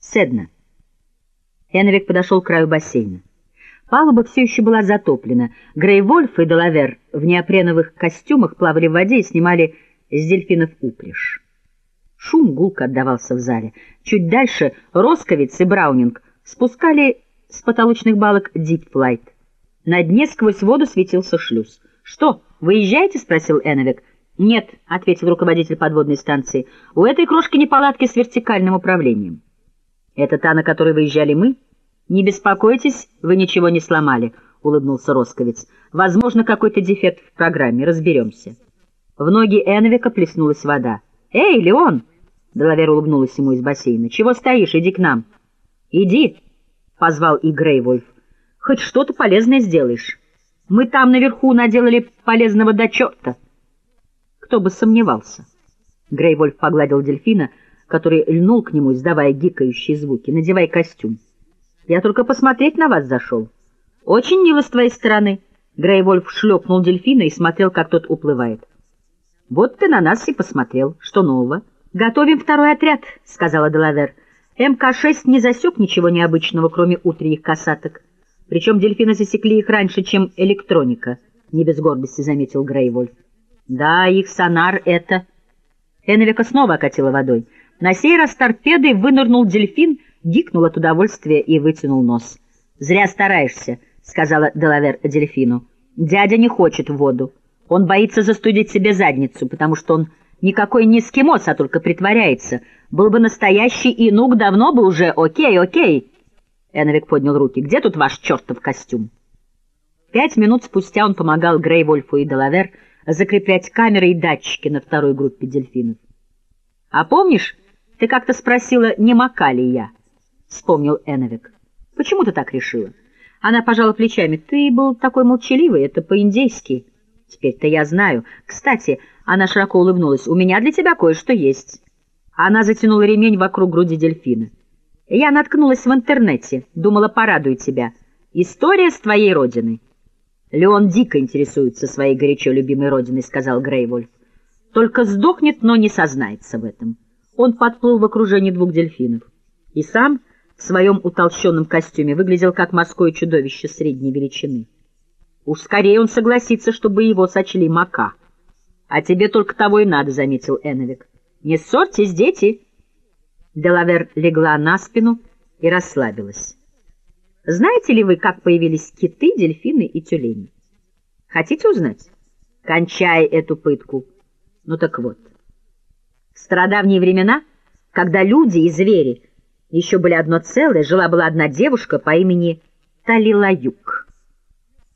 Седна. Энвик подошел к краю бассейна. Палуба все еще была затоплена. Грей Вольф и Делавер в неопреновых костюмах плавали в воде и снимали с дельфинов упряжь. Шум гулко отдавался в зале. Чуть дальше Росковиц и Браунинг спускали с потолочных балок дипфлайт. На дне сквозь воду светился шлюз. «Что, выезжаете?» — спросил Эновик. «Нет», — ответил руководитель подводной станции. «У этой крошки неполадки с вертикальным управлением». «Это та, на которой выезжали мы?» «Не беспокойтесь, вы ничего не сломали», — улыбнулся Росковец. «Возможно, какой-то дефект в программе. Разберемся». В ноги Эновика плеснулась вода. «Эй, Леон!» — Делавер улыбнулась ему из бассейна. «Чего стоишь? Иди к нам». «Иди», — позвал и Грейвольф. «Хоть что-то полезное сделаешь. Мы там наверху наделали полезного до черта». Кто бы сомневался. Грейвольф погладил дельфина, который льнул к нему, издавая гикающие звуки. «Надевай костюм». Я только посмотреть на вас зашел. Очень мило с твоей стороны. Грейвольф шлепнул дельфина и смотрел, как тот уплывает. Вот ты на нас и посмотрел. Что нового? Готовим второй отряд, сказала Делавер. МК-6 не засек ничего необычного, кроме утренних касаток. Причем дельфины засекли их раньше, чем электроника, не без гордости заметил Грейвольф. Да, их сонар — это... Энвика снова окатила водой. На сей раз торпедой вынырнул дельфин — гикнул от удовольствия и вытянул нос. «Зря стараешься», — сказала Делавер дельфину. «Дядя не хочет в воду. Он боится застудить себе задницу, потому что он никакой не эскимос, а только притворяется. Был бы настоящий инук, давно бы уже. Окей, окей». Эновик поднял руки. «Где тут ваш чертов костюм?» Пять минут спустя он помогал Грей, Вольфу и Делавер закреплять камеры и датчики на второй группе дельфинов. «А помнишь, ты как-то спросила, не мака ли я?» — вспомнил Эновик. «Почему ты так решила?» Она пожала плечами. «Ты был такой молчаливый, это по-индейски». «Теперь-то я знаю. Кстати, она широко улыбнулась. У меня для тебя кое-что есть». Она затянула ремень вокруг груди дельфина. «Я наткнулась в интернете. Думала, порадую тебя. История с твоей родины». «Леон дико интересуется своей горячо любимой родиной», — сказал Грейвольф. «Только сдохнет, но не сознается в этом». Он подплыл в окружении двух дельфинов. И сам в своем утолщенном костюме выглядел как морское чудовище средней величины. Уж скорее он согласится, чтобы его сочли мака. — А тебе только того и надо, — заметил Эновик. — Не ссорьтесь, дети! Делавер легла на спину и расслабилась. Знаете ли вы, как появились киты, дельфины и тюлени? Хотите узнать? Кончай эту пытку. Ну так вот. В стародавние времена, когда люди и звери еще были одно целое, жила-была одна девушка по имени Талилаюк.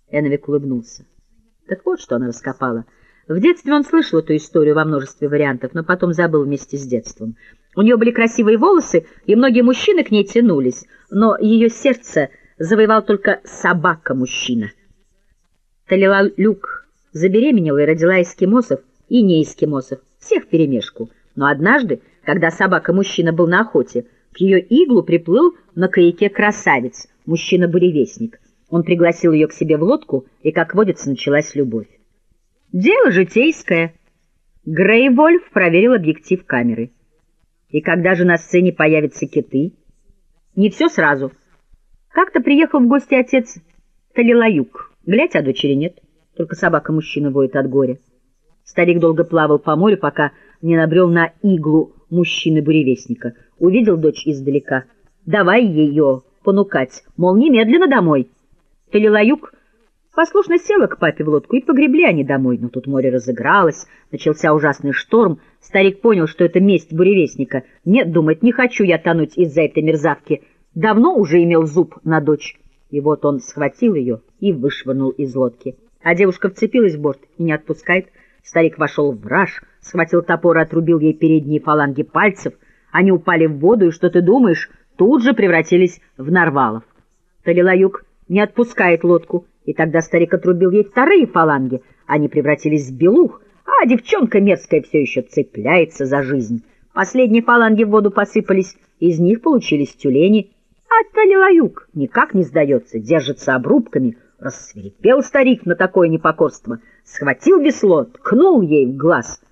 Эновик улыбнулся. Так вот, что она раскопала. В детстве он слышал эту историю во множестве вариантов, но потом забыл вместе с детством. У нее были красивые волосы, и многие мужчины к ней тянулись, но ее сердце завоевал только собака-мужчина. Талилаюк забеременела и родила эскимосов и не эскимосов, всех перемешку. Но однажды, когда собака-мужчина был на охоте, к ее иглу приплыл на каяке красавец, мужчина-буревестник. Он пригласил ее к себе в лодку, и, как водится, началась любовь. Дело житейское. Грейвольф проверил объектив камеры. И когда же на сцене появятся киты? Не все сразу. Как-то приехал в гости отец Талилаюк. Глядь, а дочери нет. Только собака-мужчина воет от горя. Старик долго плавал по морю, пока не набрел на иглу мужчины-буревестника. Увидел дочь издалека. Давай ее понукать, мол, немедленно домой. Талилаюк послушно села к папе в лодку, и погребли они домой. Но тут море разыгралось, начался ужасный шторм. Старик понял, что это месть буревестника. Нет, думать, не хочу я тонуть из-за этой мерзавки. Давно уже имел зуб на дочь. И вот он схватил ее и вышвырнул из лодки. А девушка вцепилась в борт и не отпускает. Старик вошел в раж, схватил топор и отрубил ей передние фаланги пальцев. Они упали в воду, и, что ты думаешь, тут же превратились в нарвалов. Талилаюк не отпускает лодку, и тогда старик отрубил ей вторые фаланги. Они превратились в белух, а девчонка мерзкая все еще цепляется за жизнь. Последние фаланги в воду посыпались, из них получились тюлени, а Талилаюк никак не сдается, держится обрубками — Рассверепел старик на такое непокорство, схватил весло, ткнул ей в глаз —